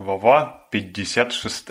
Глава 56.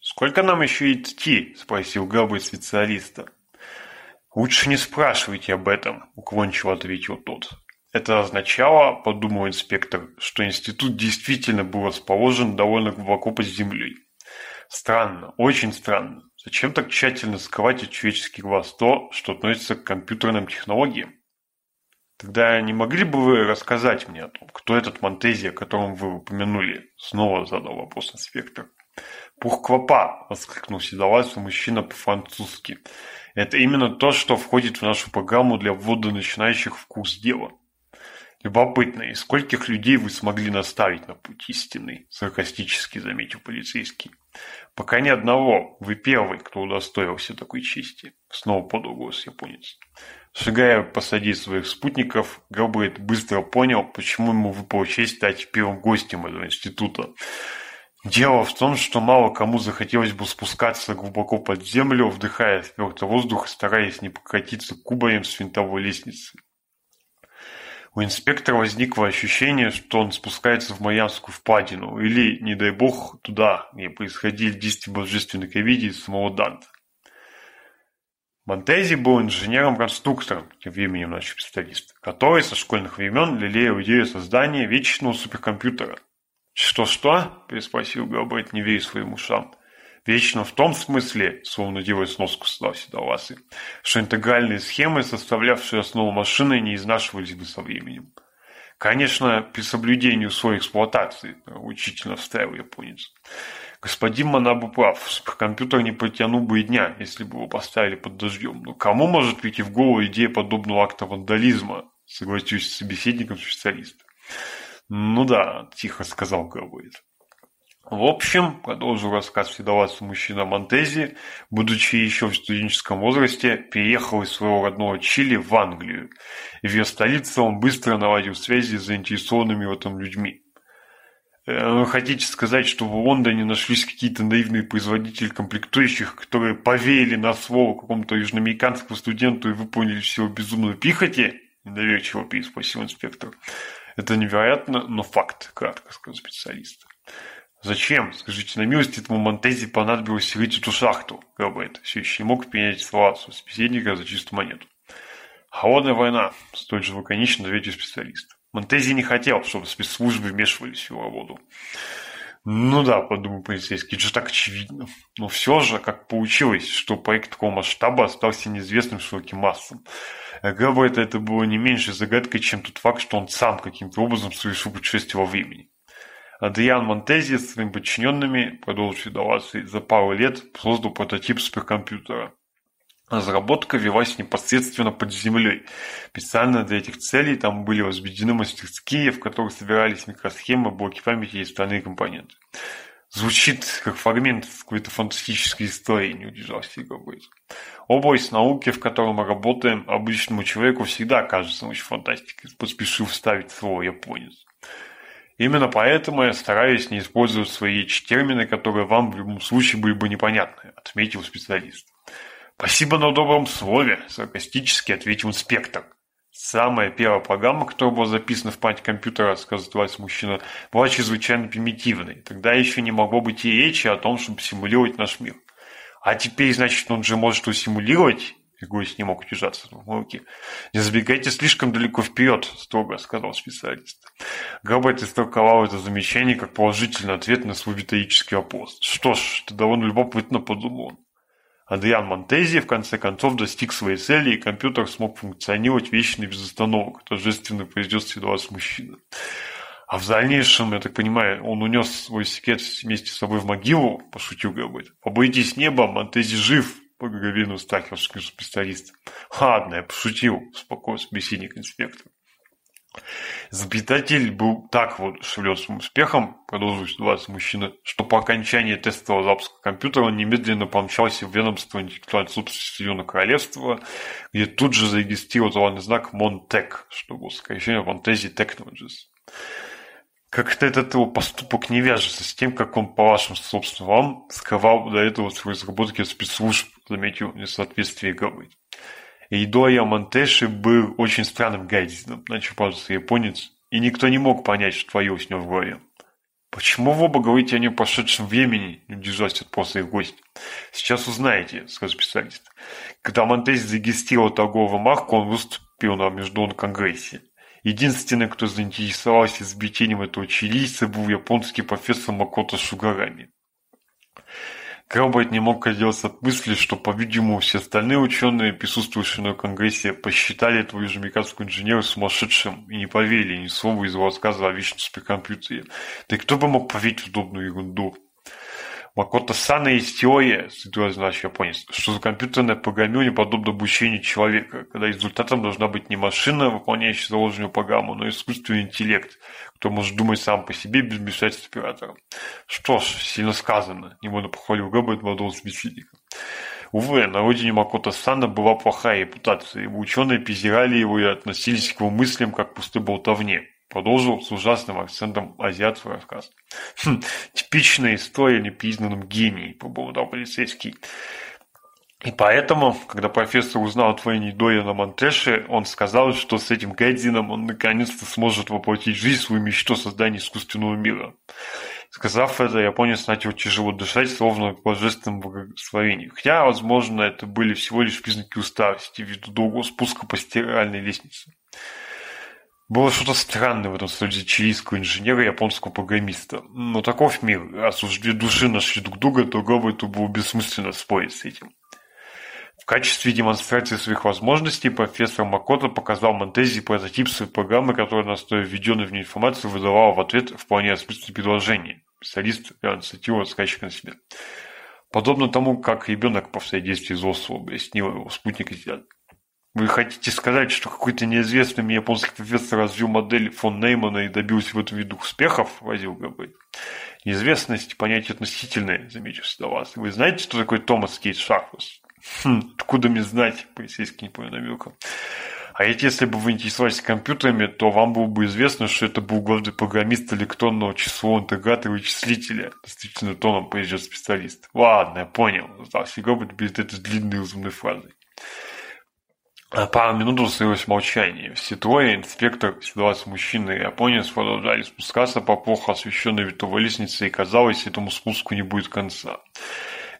«Сколько нам еще идти?» – спросил Габы специалиста. «Лучше не спрашивайте об этом», – уклончиво ответил тот. Это означало, подумал инспектор, что институт действительно был расположен довольно глубоко под землей. Странно, очень странно. Зачем так тщательно скрывать от человеческих глаз то, что относится к компьютерным технологиям? Тогда не могли бы вы рассказать мне о том, кто этот Монтези, о котором вы упомянули? Снова задал вопрос инспектор. Пухквапа, воскликнул седовласый мужчина по-французски. Это именно то, что входит в нашу программу для ввода начинающих в курс дела. Любопытно, и скольких людей вы смогли наставить на путь истины, саркастически заметил полицейский. Пока ни одного, вы первый, кто удостоился такой чести, — снова подал с японец. Шагая посадить своих спутников, Габрид быстро понял, почему ему выпала честь стать первым гостем этого института. Дело в том, что мало кому захотелось бы спускаться глубоко под землю, вдыхая спертый воздух и стараясь не покатиться кубарем с винтовой лестницы. У инспектора возникло ощущение, что он спускается в Маянскую впадину, или, не дай бог, туда, где происходили действия божественных видений самого Данта. Монтези был инженером-конструктором, тем временем наш специалист, который со школьных времен лелеял идею создания вечного суперкомпьютера. «Что-что?» – переспросил Габбайт, не веря своим ушам – Вечно в том смысле, словно делая сноску Седовасы, что интегральные схемы, составлявшие основу машины, не изнашивались бы со временем. Конечно, при соблюдении условий эксплуатации, учительно вставил японец. Господин Манабу прав, суперкомпьютер не протянул бы и дня, если бы его поставили под дождем. Но кому может прийти в голову идея подобного акта вандализма, согласюсь с собеседником специалиста. Ну да, тихо сказал Гробоид. В общем, продолжу рассказ Седовласый мужчина Монтези, будучи еще в студенческом возрасте, переехал из своего родного Чили в Англию. И в ее столице он быстро наладил связи с заинтересованными в этом людьми. Э, Вы хотите сказать, что в Лондоне нашлись какие-то наивные производители комплектующих, которые поверили на слово какому-то южноамериканскому студенту и выполнили всего безумную пихоти? Недоверчиво переспросил инспектор. Это невероятно, но факт, кратко сказал специалист. Зачем, скажите на милость, этому Монтези понадобилось выйти эту шахту, Габбет, все еще не мог принять словацию собеседника за чистую монету. Холодная война, столь же лаконично ответил специалист. Монтези не хотел, чтобы спецслужбы вмешивались в его работу. Ну да, подумал полицейский, это же так очевидно. Но все же, как получилось, что проект такого масштаба остался неизвестным широким массам. Габбета это было не меньше загадкой, чем тот факт, что он сам каким-то образом совершил путешествие во времени. Адриан Монтези с своими подчиненными продолжит давать за пару лет создал прототип суперкомпьютера. Разработка велась непосредственно под землей. Специально для этих целей там были возведены мастерские, в которых собирались микросхемы, блоки памяти и остальные компоненты. Звучит как фрагмент какой-то фантастической истории, не удержался Игорь Область науки, в которой мы работаем, обычному человеку всегда кажется очень фантастикой. Поспешил вставить слово «японец». Именно поэтому я стараюсь не использовать свои термины, которые вам в любом случае были бы непонятны, отметил специалист. Спасибо на добром слове, саркастически ответил инспектор. Самая первая программа, которая была записана в память компьютера, сказывалась мужчина, была чрезвычайно примитивной. Тогда еще не могло быть и речи о том, чтобы симулировать наш мир. А теперь, значит, он же может усимулировать? Я говорю, с ним мог удержаться. Ну, окей. Не забегайте слишком далеко вперед, строго сказал специалист. Габбайт истолковал это замечание как положительный ответ на свой витаический опост. Что ж, это довольно любопытно, подумал. Адриан Монтези в конце концов достиг своей цели, и компьютер смог функционировать вечно без остановок, торжественно произнес седовас мужчина. А в дальнейшем, я так понимаю, он унес свой секрет вместе с собой в могилу, пошутил Габбайт. Побойтесь неба, Монтези жив, Пуговину стахерский специалист. Ладно, я пошутил, успокоился беседник инспектор. Запитатель был так вот шевлёцым успехом, продолжил ситуация мужчина, что по окончании тестового запуска компьютера он немедленно помчался в ведомство интеллектуальной собственности Соединенного Королевства, где тут же зарегистрировал товарный знак Монтек, что было сокращение Montesi Technologies. Как ты этот его поступок не вяжется с тем, как он, по вашим собственно, вам, сковал до этого свои разработки спецслужб, заметил несоответствие головы. Идоя Монтеши был очень странным гадизном, начал пользоваться японец, и никто не мог понять, что твое с него в голове. «Почему вы оба говорите о нем прошедшем времени?» – не удержался от просто их гость. «Сейчас узнаете», – сказал специалист. Когда Монтес зарегистрировал торговую марку, он выступил на Международном конгрессе. Единственный, кто заинтересовался изобретением этого чилийца, был японский профессор Макото Сугарами. Крамбайт не мог отделаться от мысли, что, по-видимому, все остальные ученые, присутствующие на Конгрессе, посчитали этого южноамериканского инженера сумасшедшим и не поверили ни слова из его рассказа о вечном при компьютере. Да кто бы мог поверить в удобную ерунду? Макото Сана из теории, серьезно наш японец, что за компьютерное программирование подобно обучению человека, когда результатом должна быть не машина, выполняющая заложенную программу, но искусственный интеллект, кто может думать сам по себе без вмешательства оператора. Что ж, сильно сказано, не буду похвалил Роберт молодого собеседника. Увы, на родине Макото Сана была плохая репутация, и ученые презирали его и относились к его мыслям как к пустой болтовне. Продолжил с ужасным акцентом азиат свой рассказ. «Хм, «Типичная история о непризнанном гении», — поболтал полицейский. И поэтому, когда профессор узнал о творении Дориана Монтеши, он сказал, что с этим Гэдзином он наконец-то сможет воплотить жизнь свою мечту создания искусственного мира. Сказав это, японец начал тяжело дышать, словно к божественному благословению. Хотя, возможно, это были всего лишь признаки усталости ввиду долгого спуска по стиральной лестнице. Было что-то странное в этом среди чилийского инженера ну, и японского программиста. Но таков мир. Раз уж две души нашли друг друга, то это было бессмысленно спорить с этим. В качестве демонстрации своих возможностей профессор Макото показал Монтези прототип своей программы, которая на основе введенной в ней информации выдавала в ответ вполне осмысленные предложения. Специалист инициативу скачек на себе, Подобно тому, как ребенок повторяет действия взрослого, объяснил его спутник и вы хотите сказать, что какой-то неизвестный мне японский профессор развил модель фон Неймана и добился в этом виду успехов? – возил Габель. Неизвестность – понятие относительное, сюда вас. Вы знаете, что такое Томас Кейт Шахус? Хм, откуда мне знать, полицейский не понял намека. А ведь если бы вы интересовались компьютерами, то вам было бы известно, что это был главный программист электронного числового интегратора вычислителя. Достаточно тоном произнес специалист. Ладно, я понял, сдался Гоббит перед этой длинной разумной фразой. А пару ну, минут установилось молчание. Все трое, инспектор, седоватый мужчина и японец продолжали спускаться по плохо освещенной витовой лестнице, и казалось, этому спуску не будет конца.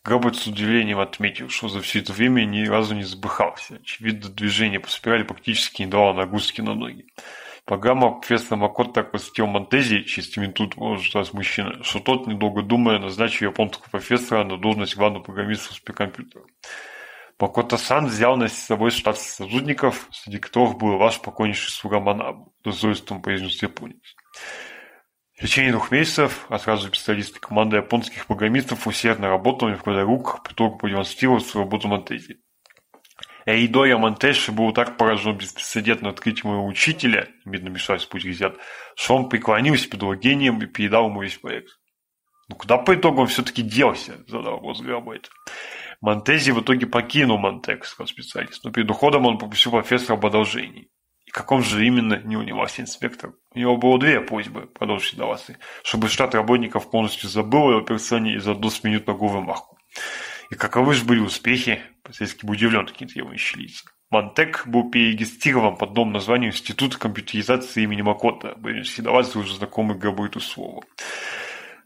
Габбет с удивлением отметил, что за все это время ни разу не забыхался. Очевидно, движение по спирали практически не дало нагрузки на ноги. Программа профессора Макот так посетил Монтези через минут ждать мужчина, что тот, недолго думая, назначил японского профессора на должность главного программиста в компьютера. Бакотасан взял с собой штат сотрудников, среди которых был ваш покойнейший слуга Манабу, дозорством по южности Японии. В течение двух месяцев, а специалисты команды японских программистов усердно работали в года рук, по итогу продемонстрировал свою работу Монтези. Эйдо Ямантеши был так поражен беспрецедентно открытием моего учителя, видно мешаясь в путь резят, что он преклонился перед его гением и передал ему весь проект. Ну куда по итогу он все-таки делся, задал вопрос Грабайт. Монтези в итоге покинул Монтек, сказал специалист, но перед уходом он попросил профессора об одолжении. И каком же именно не унялась инспектор? У него было две просьбы, продолжить Даласы, чтобы штат работников полностью забыл его персоне и задул с минутного вымаху. И каковы же были успехи? Полицейский был удивлен какие-то его лица. Монтек был перерегистрирован под новым названием Институт компьютеризации имени Макота, были седоваться уже знакомый габариту слова.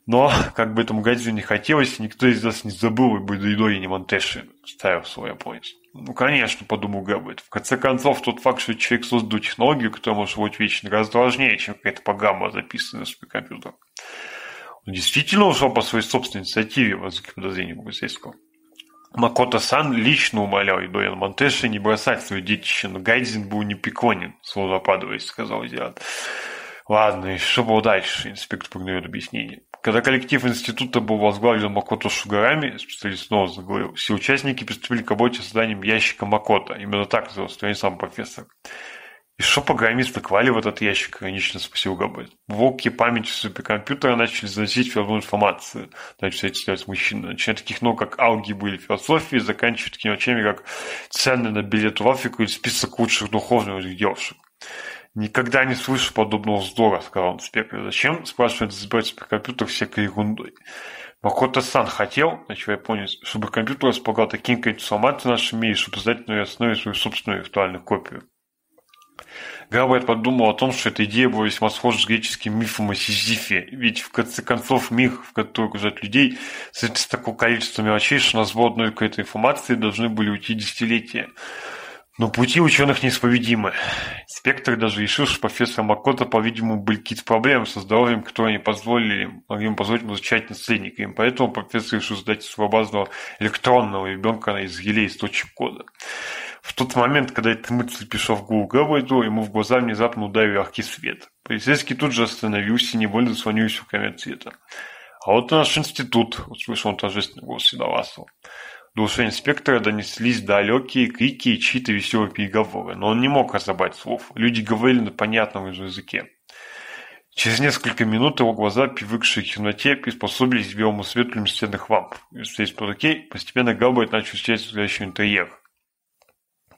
Но, как бы этому гадзю не хотелось, никто из нас не забыл и Бадуидо, и Немонтеши ставил свой японец. Ну, конечно, подумал Габбет. В конце концов, тот факт, что человек создал технологию, которая может быть вечно гораздо важнее, чем какая-то программа, записанная на компьютер. Он действительно ушел по своей собственной инициативе, вопреки подозрениям Гусейского. Макото-сан лично умолял Идоян Монтеши не бросать свое детище, но Гайдзин был непреклонен, словно опадываясь, сказал Азиат. Ладно, что было дальше? Инспектор погнал объяснение. Когда коллектив института был возглавлен Макото Шугарами, специалист снова заговорил, все участники приступили к работе с созданием ящика Макото. Именно так назывался, что сам профессор. И что программисты клали в этот ящик, конечно, спросил Габель. Блоки памяти суперкомпьютера начали заносить всю информацию. Начали читать мужчины. Начиная таких ног, как алги были философии, заканчивая такими вещами, как цены на билет в Африку или список лучших духовных девушек никогда не слышу подобного вздора сказал он спектру зачем спрашивает сбросить компьютер всякой ерундой Макото Сан хотел, начал я понять, чтобы компьютер располагал таким информацией в нашем мире, чтобы создать на основе свою собственную виртуальную копию. Габайт подумал о том, что эта идея была весьма схожа с греческим мифом о Сизифе, ведь в конце концов миф в который окружает людей, с такого количества мелочей, что на сбор одной какой-то информации должны были уйти десятилетия. Но пути ученых неисповедимы. Спектр даже решил, что профессор Макота, по-видимому, были какие-то проблемы со здоровьем, которые не позволили, могли ему позволить ему изучать наследника. И поэтому профессор решил сдать своеобразного электронного ребенка из елей из точек кода. В тот момент, когда эта мысль пришла в голову Габбайду, ему в глаза внезапно ударил яркий свет. Полицейский тут же остановился и невольно заслонился в от света. «А вот и наш институт!» – услышал он торжественный голос Седовасова. Душа инспектора донеслись далекие крики и чьи-то веселые переговоры, но он не мог разобрать слов. Люди говорили на понятном языке. Через несколько минут его глаза, привыкшие к темноте, приспособились к белому свету люминесцентных ламп. Здесь по руке постепенно Галбайт начал терять следующий интерьер.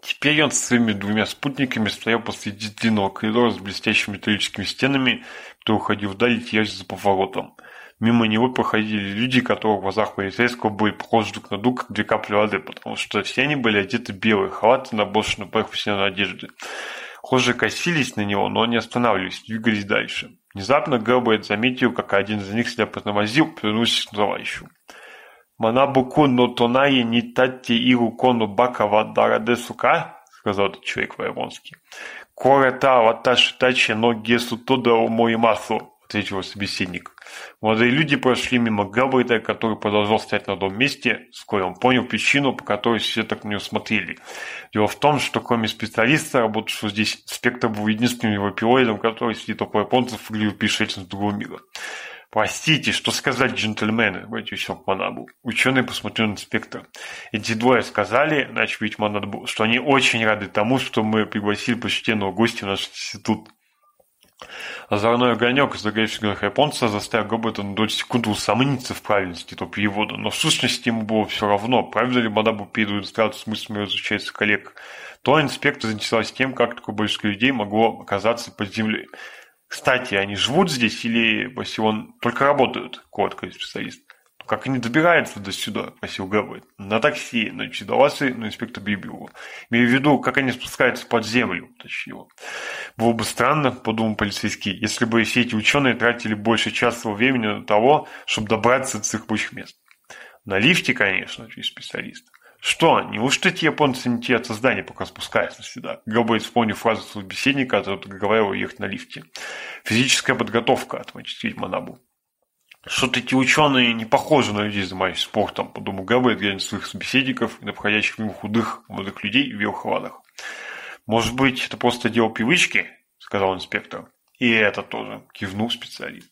Теперь он со своими двумя спутниками стоял посреди длинного коридора с блестящими металлическими стенами, кто уходил вдаль и терялся за поворотом мимо него проходили люди, которых в глазах полицейского были похожи друг на друга, как две капли воды, потому что все они были одеты белые халаты, на наброшены поверх усиленной одежды. Хожи косились на него, но не останавливались, двигались дальше. Внезапно Герберт заметил, как один из них себя потормозил, повернувшись к товарищу. «Манабуку но тонае не татте иру кону бака вадара де сука?» — сказал этот человек по-японски. «Кора та ваташи тачи но гесу у мои масло» встретилась собеседник. Молодые люди прошли мимо Габбарда, который продолжал стоять на одном месте. Вскоре он понял причину, по которой все так на него смотрели. Дело в том, что кроме специалиста, работавшего здесь, спектр был единственным его европеоидом, который среди только японцев выглядел пришельцем с другого мира. «Простите, что сказать джентльмены?» – обратился к Манабу. Ученый посмотрел на инспектора. «Эти двое сказали, – начал ведь Манабу, – что они очень рады тому, что мы пригласили почтенного гостя в наш институт». А озорной огонек, излагающий грех японца, заставил Роберта на долю секунды усомниться в правильности этого перевода, но в сущности ему было все равно, правильно ли мадам Пиду иллюстрацию с мыслями изучается коллег. То инспектор заинтересовалась тем, как такое большинство людей могло оказаться под землей. Кстати, они живут здесь или если он только работают, коротко специалист как они добираются до сюда, спросил Гэвой. На такси, значит, Даласи, но инспектор Бибио. Имею в виду, как они спускаются под землю, уточнил. Было бы странно, подумал полицейский, если бы все эти ученые тратили больше часа времени на того, чтобы добраться до циркучих мест. На лифте, конечно, через специалист. Что, неужто эти японцы не те от создания, пока спускаются сюда? Габой вспомнил фразу собеседника, который говорил ехать на лифте. Физическая подготовка, отмочить Манабу. Что-то ученые не похожи на людей, занимающихся спортом, подумал Габбет, глядя на своих собеседников и на проходящих мимо худых молодых людей в велохватах. «Может быть, это просто дело привычки?» — сказал инспектор. «И это тоже», — кивнул специалист.